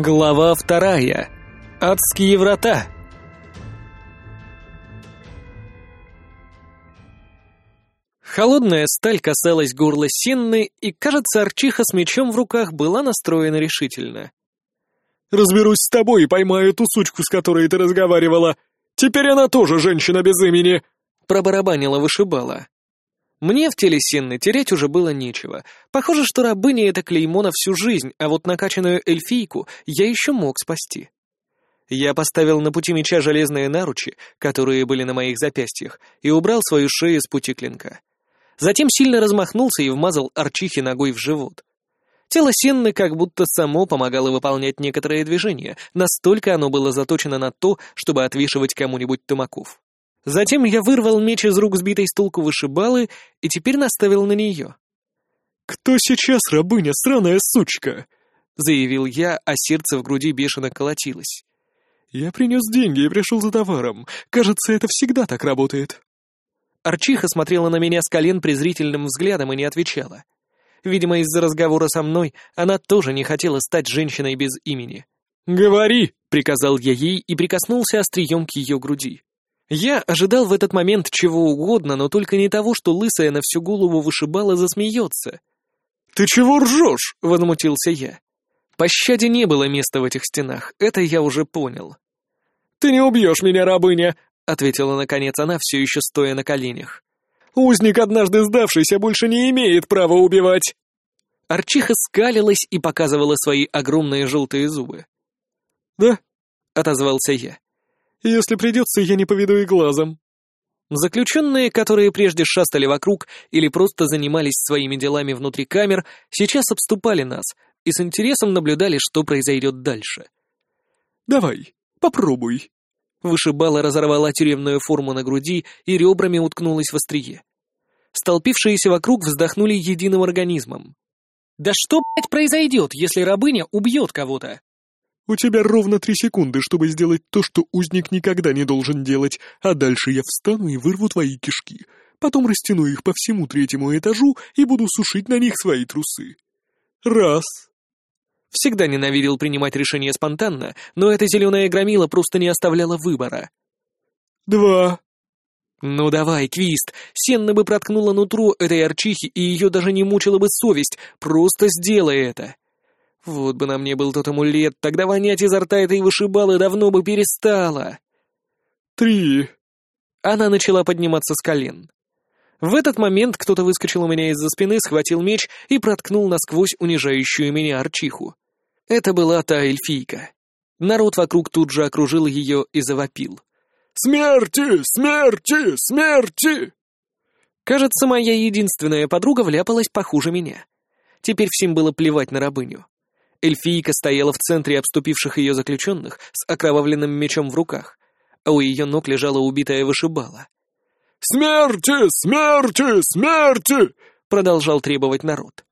Глава вторая. Адские врата. Холодная сталь касалась горла Сенны, и, кажется, Арчиха с мечом в руках была настроена решительно. «Разберусь с тобой и поймаю ту сучку, с которой ты разговаривала. Теперь она тоже женщина без имени!» Пробарабанила вышибала. Мне в теле Сенны терять уже было нечего. Похоже, что рабыня — это клеймо на всю жизнь, а вот накачанную эльфийку я еще мог спасти. Я поставил на пути меча железные наручи, которые были на моих запястьях, и убрал свою шею с пути клинка. Затем сильно размахнулся и вмазал арчихи ногой в живот. Тело Сенны как будто само помогало выполнять некоторые движения, настолько оно было заточено на то, чтобы отвешивать кому-нибудь тумаков. Затем я вырвал меч из рук сбитой с толку вышибалы и теперь наставил на нее. «Кто сейчас рабыня, сраная сучка?» — заявил я, а сердце в груди бешено колотилось. «Я принес деньги и пришел за товаром. Кажется, это всегда так работает». Арчиха смотрела на меня с колен презрительным взглядом и не отвечала. Видимо, из-за разговора со мной она тоже не хотела стать женщиной без имени. «Говори!» — приказал я ей и прикоснулся острием к ее груди. Я ожидал в этот момент чего угодно, но только не того, что лысая на всю голову вышибала засмеется. «Ты чего ржешь?» — возмутился я. Пощаде не было места в этих стенах, это я уже понял. «Ты не убьешь меня, рабыня!» — ответила наконец она, все еще стоя на коленях. «Узник, однажды сдавшийся, больше не имеет права убивать!» Арчиха скалилась и показывала свои огромные желтые зубы. «Да?» — отозвался я. Если придется, я не поведу и глазом». Заключенные, которые прежде шастали вокруг или просто занимались своими делами внутри камер, сейчас обступали нас и с интересом наблюдали, что произойдет дальше. «Давай, попробуй». Вышибала разорвала тюремную форму на груди и ребрами уткнулась в острие. Столпившиеся вокруг вздохнули единым организмом. «Да что, блядь, произойдет, если рабыня убьет кого-то?» У тебя ровно три секунды, чтобы сделать то, что узник никогда не должен делать, а дальше я встану и вырву твои кишки. Потом растяну их по всему третьему этажу и буду сушить на них свои трусы. Раз. Всегда ненавидел принимать решения спонтанно, но эта зеленая громила просто не оставляла выбора. Два. «Ну давай, Квист, Сенна бы проткнула нутро этой арчихи, и ее даже не мучила бы совесть, просто сделай это!» Вот бы на мне был тот амулет, тогда вонять изо рта этой вышибалы давно бы перестала. Три. Она начала подниматься с колен. В этот момент кто-то выскочил у меня из-за спины, схватил меч и проткнул насквозь унижающую меня арчиху. Это была та эльфийка. Народ вокруг тут же окружил ее и завопил. «Смерти! Смерти! Смерти!» Кажется, моя единственная подруга вляпалась похуже меня. Теперь всем было плевать на рабыню. Эльфийка стояла в центре обступивших ее заключенных с окровавленным мечом в руках, а у ее ног лежала убитая вышибала. «Смерти! Смерти! Смерти!» — продолжал требовать народ.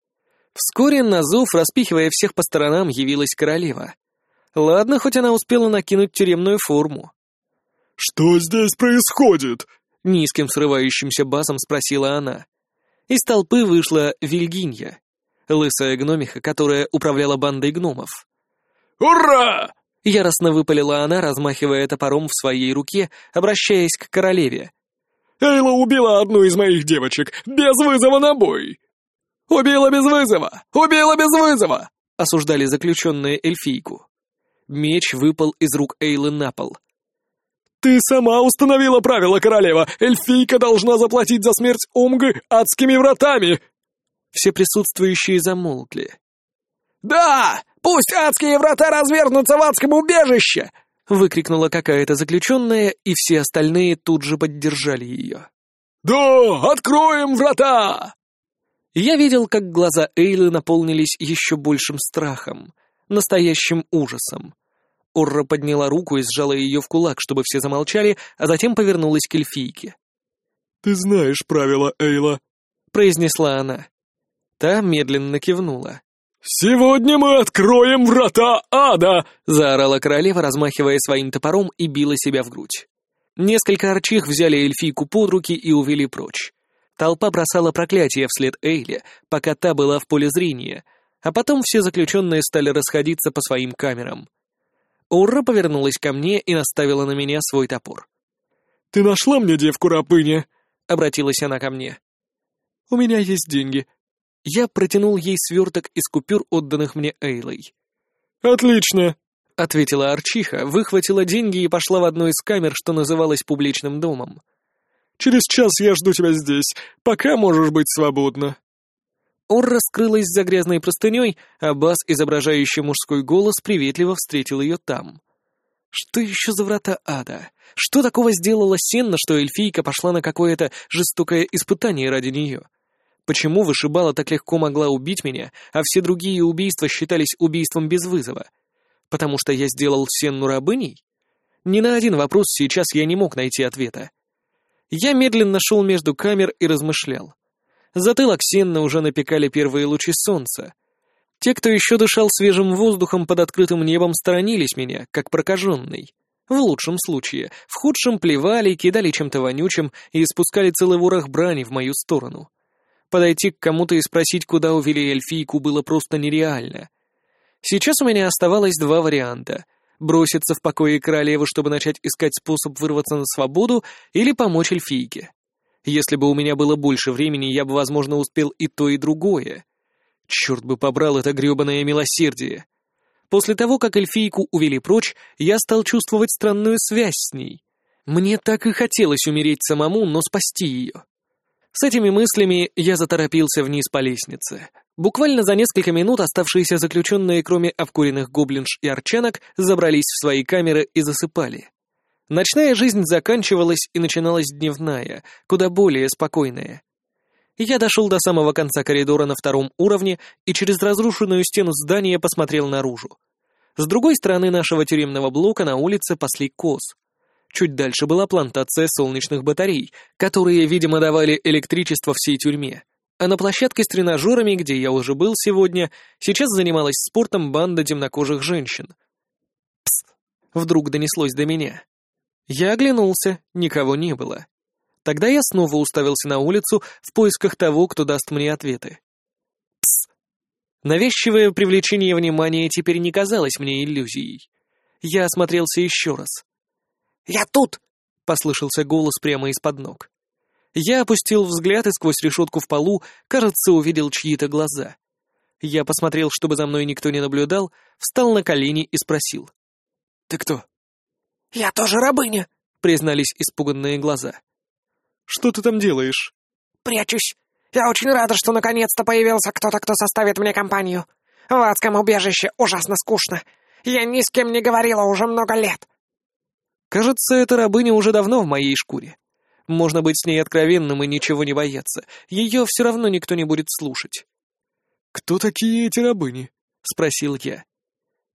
Вскоре на зов, распихивая всех по сторонам, явилась королева. Ладно, хоть она успела накинуть тюремную форму. «Что здесь происходит?» — низким срывающимся басом спросила она. Из толпы вышла Вильгинья лысая гномиха, которая управляла бандой гномов. «Ура!» — яростно выпалила она, размахивая топором в своей руке, обращаясь к королеве. «Эйла убила одну из моих девочек, без вызова на бой!» «Убила без вызова! Убила без вызова!» — осуждали заключенные эльфийку. Меч выпал из рук Эйлы на пол. «Ты сама установила правила, королева! Эльфийка должна заплатить за смерть Омгы адскими вратами!» Все присутствующие замолкли. «Да! Пусть адские врата развернутся в адском убежище!» выкрикнула какая-то заключенная, и все остальные тут же поддержали ее. «Да! Откроем врата!» Я видел, как глаза Эйлы наполнились еще большим страхом, настоящим ужасом. Орра подняла руку и сжала ее в кулак, чтобы все замолчали, а затем повернулась к эльфийке. «Ты знаешь правила, Эйла», — произнесла она. Та медленно кивнула. «Сегодня мы откроем врата ада!» — заорала королева, размахивая своим топором и била себя в грудь. Несколько арчих взяли эльфийку под руки и увели прочь. Толпа бросала проклятия вслед Эйле, пока та была в поле зрения, А потом все заключенные стали расходиться по своим камерам. Ура повернулась ко мне и наставила на меня свой топор. «Ты нашла мне девку-рабыня?» — обратилась она ко мне. «У меня есть деньги». Я протянул ей сверток из купюр, отданных мне Эйлой. «Отлично!» — ответила Арчиха, выхватила деньги и пошла в одну из камер, что называлось публичным домом. «Через час я жду тебя здесь. Пока можешь быть свободна». Орра скрылась за грязной простыней, а бас, изображающий мужской голос, приветливо встретил ее там. Что еще за врата ада? Что такого сделала Сенна, что эльфийка пошла на какое-то жестокое испытание ради нее? Почему вышибала так легко могла убить меня, а все другие убийства считались убийством без вызова? Потому что я сделал Сенну рабыней? Ни на один вопрос сейчас я не мог найти ответа. Я медленно шел между камер и размышлял. Затылок Сенны уже напекали первые лучи солнца. Те, кто еще дышал свежим воздухом под открытым небом, сторонились меня, как прокаженный. В лучшем случае, в худшем плевали, кидали чем-то вонючим и испускали целый ворох брани в мою сторону. Подойти к кому-то и спросить, куда увели эльфийку, было просто нереально. Сейчас у меня оставалось два варианта — броситься в покое королевы, чтобы начать искать способ вырваться на свободу, или помочь эльфийке. Если бы у меня было больше времени, я бы, возможно, успел и то, и другое. Черт бы побрал это гребаное милосердие. После того, как эльфийку увели прочь, я стал чувствовать странную связь с ней. Мне так и хотелось умереть самому, но спасти ее. С этими мыслями я заторопился вниз по лестнице. Буквально за несколько минут оставшиеся заключенные, кроме обкуренных гоблинш и арчанок, забрались в свои камеры и засыпали. Ночная жизнь заканчивалась и начиналась дневная, куда более спокойная. Я дошел до самого конца коридора на втором уровне и через разрушенную стену здания посмотрел наружу. С другой стороны нашего тюремного блока на улице пасли коз. Чуть дальше была плантация солнечных батарей, которые, видимо, давали электричество всей тюрьме. А на площадке с тренажерами, где я уже был сегодня, сейчас занималась спортом банда темнокожих женщин. Пст! Вдруг донеслось до меня. Я оглянулся, никого не было. Тогда я снова уставился на улицу в поисках того, кто даст мне ответы. Пс! Навязчивое привлечение внимания теперь не казалось мне иллюзией. Я осмотрелся еще раз. «Я тут!» — послышался голос прямо из-под ног. Я опустил взгляд и сквозь решетку в полу, кажется, увидел чьи-то глаза. Я посмотрел, чтобы за мной никто не наблюдал, встал на колени и спросил. «Ты кто?» «Я тоже рабыня», — признались испуганные глаза. «Что ты там делаешь?» «Прячусь. Я очень рада, что наконец-то появился кто-то, кто составит мне компанию. В адском убежище ужасно скучно. Я ни с кем не говорила уже много лет». Кажется, эта рабыня уже давно в моей шкуре. Можно быть с ней откровенным и ничего не бояться. Ее все равно никто не будет слушать. «Кто такие эти рабыни?» — спросил я.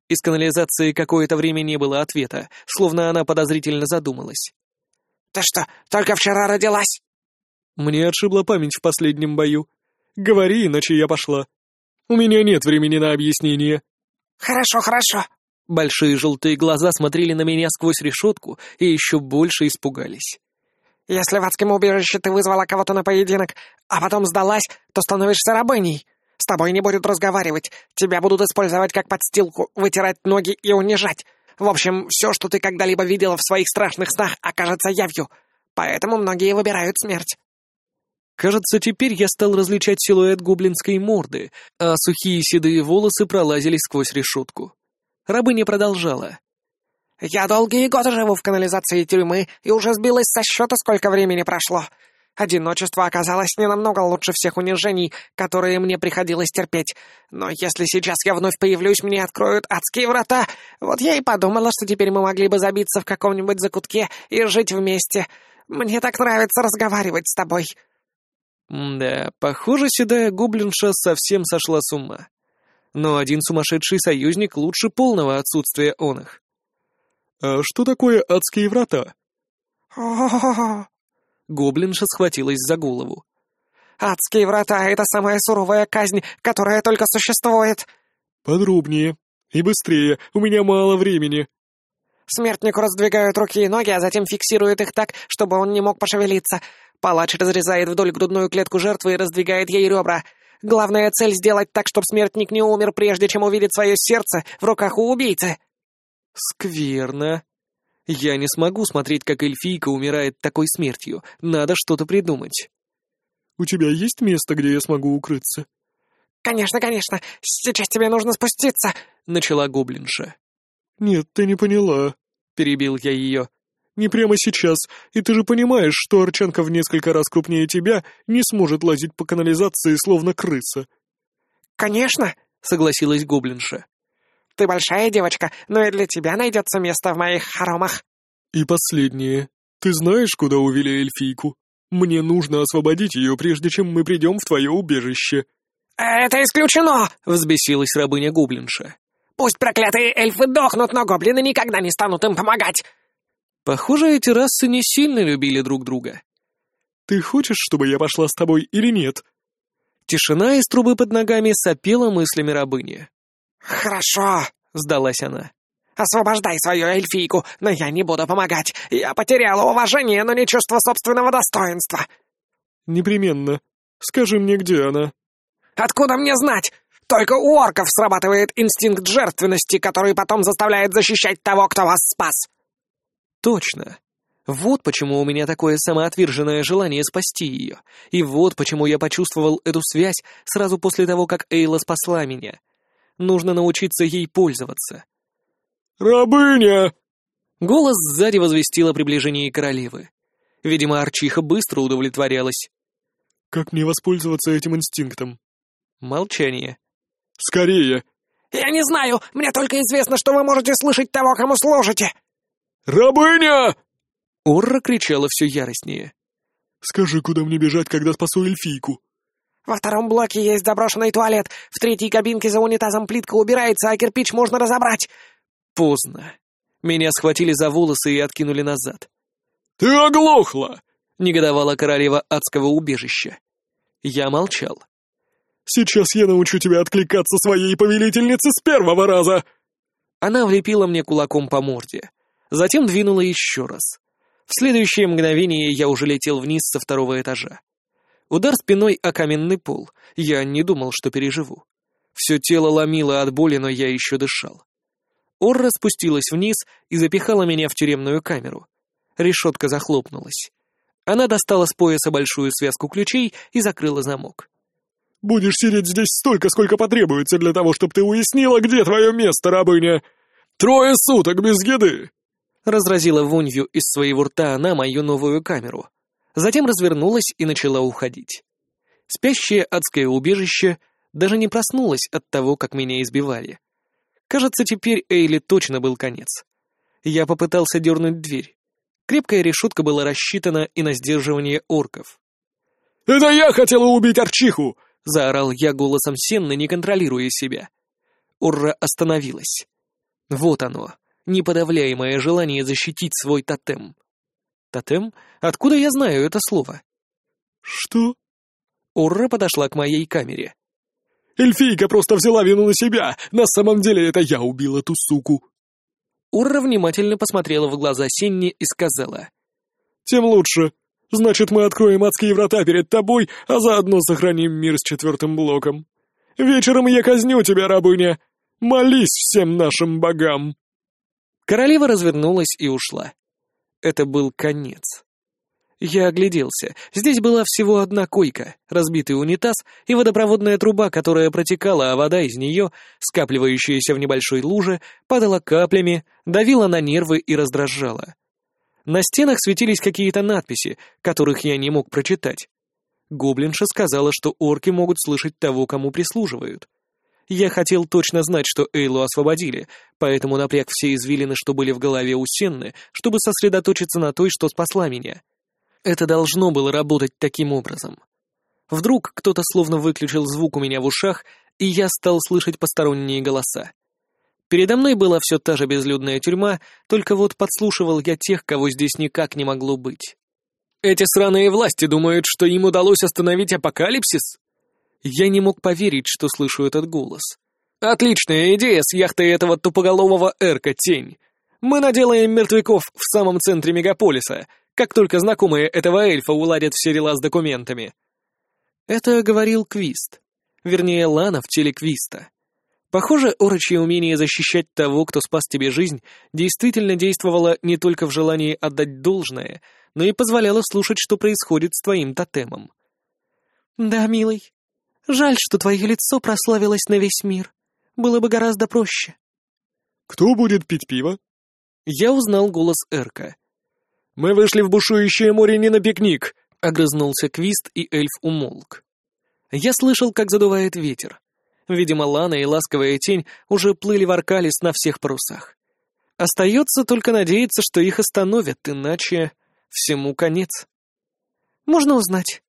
Из канализации какое-то время не было ответа, словно она подозрительно задумалась. «Ты что, только вчера родилась?» «Мне отшибла память в последнем бою. Говори, иначе я пошла. У меня нет времени на объяснение». «Хорошо, хорошо». Большие желтые глаза смотрели на меня сквозь решетку и еще больше испугались. Если в адском убежище ты вызвала кого-то на поединок, а потом сдалась, то становишься рабыней. С тобой не будут разговаривать, тебя будут использовать как подстилку, вытирать ноги и унижать. В общем, все, что ты когда-либо видела в своих страшных снах, окажется явью. Поэтому многие выбирают смерть. Кажется, теперь я стал различать силуэт гоблинской морды, а сухие седые волосы пролазили сквозь решетку. Рабыня продолжала. Я долгие годы живу в канализации тюрьмы и уже сбилась со счета, сколько времени прошло. Одиночество оказалось не намного лучше всех унижений, которые мне приходилось терпеть. Но если сейчас я вновь появлюсь, мне откроют адские врата. Вот я и подумала, что теперь мы могли бы забиться в каком-нибудь закутке и жить вместе. Мне так нравится разговаривать с тобой. Да, похоже, седая гоблинша совсем сошла с ума. Но один сумасшедший союзник лучше полного отсутствия он их. «А что такое адские врата?» Гоблинша схватилась за голову. «Адские врата — это самая суровая казнь, которая только существует!» «Подробнее. И быстрее, у меня мало времени». Смертнику раздвигают руки и ноги, а затем фиксируют их так, чтобы он не мог пошевелиться. Палач разрезает вдоль грудную клетку жертвы и раздвигает ей ребра. Главная цель — сделать так, чтобы смертник не умер, прежде чем увидит свое сердце в руках у убийцы». «Скверно. Я не смогу смотреть, как эльфийка умирает такой смертью. Надо что-то придумать». «У тебя есть место, где я смогу укрыться?» «Конечно, конечно. Сейчас тебе нужно спуститься», — начала гоблинша. «Нет, ты не поняла», — перебил я ее. «Не прямо сейчас, и ты же понимаешь, что Арчанка в несколько раз крупнее тебя не сможет лазить по канализации, словно крыса». «Конечно», — согласилась гоблинша. «Ты большая девочка, но и для тебя найдется место в моих хоромах». «И последнее. Ты знаешь, куда увели эльфийку? Мне нужно освободить ее, прежде чем мы придем в твое убежище». «Это исключено!» — взбесилась рабыня-гоблинша. «Пусть проклятые эльфы дохнут, но гоблины никогда не станут им помогать!» Похоже, эти расы не сильно любили друг друга. «Ты хочешь, чтобы я пошла с тобой или нет?» Тишина из трубы под ногами сопела мыслями рабыни. «Хорошо», — сдалась она. «Освобождай свою эльфийку, но я не буду помогать. Я потеряла уважение, но не чувство собственного достоинства». «Непременно. Скажи мне, где она?» Откуда мне знать? Только у орков срабатывает инстинкт жертвенности, который потом заставляет защищать того, кто вас спас. Точно. Вот почему у меня такое самоотверженное желание спасти ее. И вот почему я почувствовал эту связь сразу после того, как Эйла спасла меня. Нужно научиться ей пользоваться. «Рабыня!» Голос сзади возвестил о приближении королевы. Видимо, Арчиха быстро удовлетворялась. «Как мне воспользоваться этим инстинктом?» Молчание. «Скорее!» «Я не знаю! Мне только известно, что вы можете слышать того, кому служите!» «Рабыня!» Орра кричала все яростнее. «Скажи, куда мне бежать, когда спасу эльфийку?» «Во втором блоке есть заброшенный туалет. В третьей кабинке за унитазом плитка убирается, а кирпич можно разобрать». Поздно. Меня схватили за волосы и откинули назад. «Ты оглохла!» — негодовала королева адского убежища. Я молчал. Сейчас я научу тебя откликаться своей повелительнице с первого раза!» Она влепила мне кулаком по морде. Затем двинула еще раз. В следующее мгновение я уже летел вниз со второго этажа. Удар спиной о каменный пол. Я не думал, что переживу. Все тело ломило от боли, но я еще дышал. Орра спустилась вниз и запихала меня в тюремную камеру. Решетка захлопнулась. Она достала с пояса большую связку ключей и закрыла замок. Будешь сидеть здесь столько, сколько потребуется для того, чтобы ты уяснила, где твое место, рабыня. Трое суток без еды!» Разразила вонью из своего рта она мою новую камеру. Затем развернулась и начала уходить. Спящее адское убежище даже не проснулось от того, как меня избивали. Кажется, теперь Эйли точно был конец. Я попытался дернуть дверь. Крепкая решетка была рассчитана и на сдерживание орков. «Это я хотела убить Арчиху! — заорал я голосом Сенны, не контролируя себя. Урра остановилась. Вот оно, неподавляемое желание защитить свой тотем. Тотем? Откуда я знаю это слово? Что? Урра подошла к моей камере. Эльфийка просто взяла вину на себя. На самом деле это я убил эту суку. Урра внимательно посмотрела в глаза Сенни и сказала. «Тем лучше. Значит, мы откроем адские врата перед тобой, а заодно сохраним мир с четвертым блоком. Вечером я казню тебя, рабыня. Молись всем нашим богам!» Королева развернулась и ушла. Это был конец. Я огляделся. Здесь была всего одна койка, разбитый унитаз и водопроводная труба, которая протекала, а вода из нее, скапливающаяся в небольшой луже, падала каплями, давила на нервы и раздражала. На стенах светились какие-то надписи, которых я не мог прочитать. Гоблинша сказала, что орки могут слышать того, кому прислуживают. Я хотел точно знать, что Эйлу освободили, поэтому напряг все извилины, что были в голове у Сенны, чтобы сосредоточиться на той, что спасла меня. Это должно было работать таким образом. Вдруг кто-то словно выключил звук у меня в ушах, и я стал слышать посторонние голоса. Передо мной была все та же безлюдная тюрьма, только вот подслушивал я тех, кого здесь никак не могло быть. Эти сраные власти думают, что им удалось остановить апокалипсис? Я не мог поверить, что слышу этот голос. Отличная идея с яхтой этого тупоголового Эрка Тень. Мы наделаем мертвяков в самом центре мегаполиса, как только знакомые этого эльфа уладят все дела с документами. Это говорил Квист. Вернее, Лана в теле Квиста. Похоже, орочье умение защищать того, кто спас тебе жизнь, действительно действовало не только в желании отдать должное, но и позволяло слушать, что происходит с твоим тотемом. «Да, милый. Жаль, что твое лицо прославилось на весь мир. Было бы гораздо проще». «Кто будет пить пиво?» Я узнал голос Эрка. «Мы вышли в бушующее море не на пикник», — огрызнулся Квист, и эльф умолк. Я слышал, как задувает ветер. Видимо, Лана и ласковая тень уже плыли в Аркалис на всех парусах. Остается только надеяться, что их остановят, иначе всему конец. «Можно узнать?»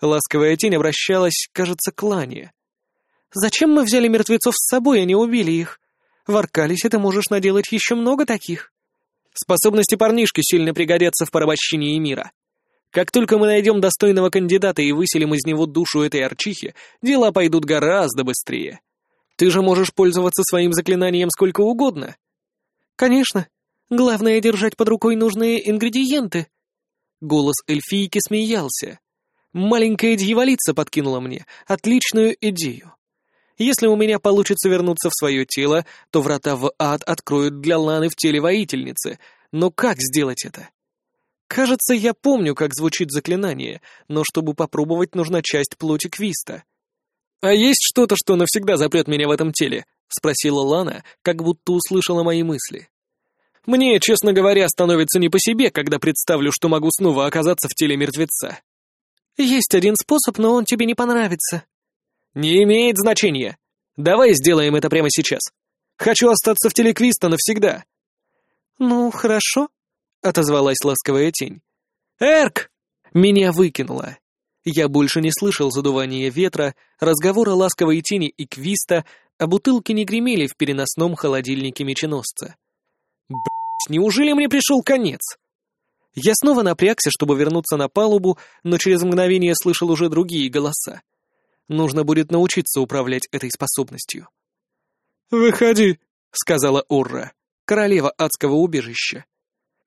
Ласковая тень обращалась, кажется, к Лане. «Зачем мы взяли мертвецов с собой, а не убили их? В Аркалисе ты можешь наделать еще много таких». Способности парнишки сильно пригодятся в порабощении мира. Как только мы найдем достойного кандидата и выселим из него душу этой арчихи, дела пойдут гораздо быстрее. Ты же можешь пользоваться своим заклинанием сколько угодно. Конечно. Главное — держать под рукой нужные ингредиенты. Голос эльфийки смеялся. Маленькая дьяволица подкинула мне отличную идею. Если у меня получится вернуться в свое тело, то врата в ад откроют для Ланы в теле воительницы. Но как сделать это? Кажется, я помню, как звучит заклинание, но чтобы попробовать, нужна часть плоти Квиста. «А есть что-то, что навсегда запрет меня в этом теле?» — спросила Лана, как будто услышала мои мысли. «Мне, честно говоря, становится не по себе, когда представлю, что могу снова оказаться в теле мертвеца». «Есть один способ, но он тебе не понравится». «Не имеет значения. Давай сделаем это прямо сейчас. Хочу остаться в теле Квиста навсегда». «Ну, хорошо», — отозвалась ласковая тень. «Эрк!» Меня выкинуло. Я больше не слышал задувания ветра, разговора ласковой тени и квиста, а бутылки не гремели в переносном холодильнике меченосца. Блять, неужели мне пришел конец? Я снова напрягся, чтобы вернуться на палубу, но через мгновение слышал уже другие голоса. Нужно будет научиться управлять этой способностью. «Выходи», — сказала Урра, королева адского убежища.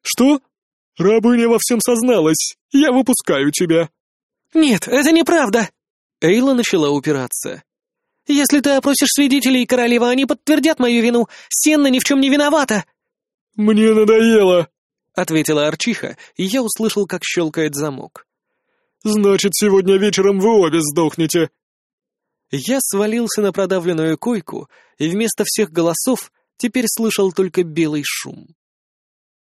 «Что? Рабыня во всем созналась. Я выпускаю тебя». «Нет, это неправда!» Эйла начала упираться. «Если ты опросишь свидетелей, королева, они подтвердят мою вину. Сенна ни в чем не виновата!» «Мне надоело!» — ответила Арчиха, и я услышал, как щелкает замок. «Значит, сегодня вечером вы обе сдохнете!» Я свалился на продавленную койку, и вместо всех голосов теперь слышал только белый шум.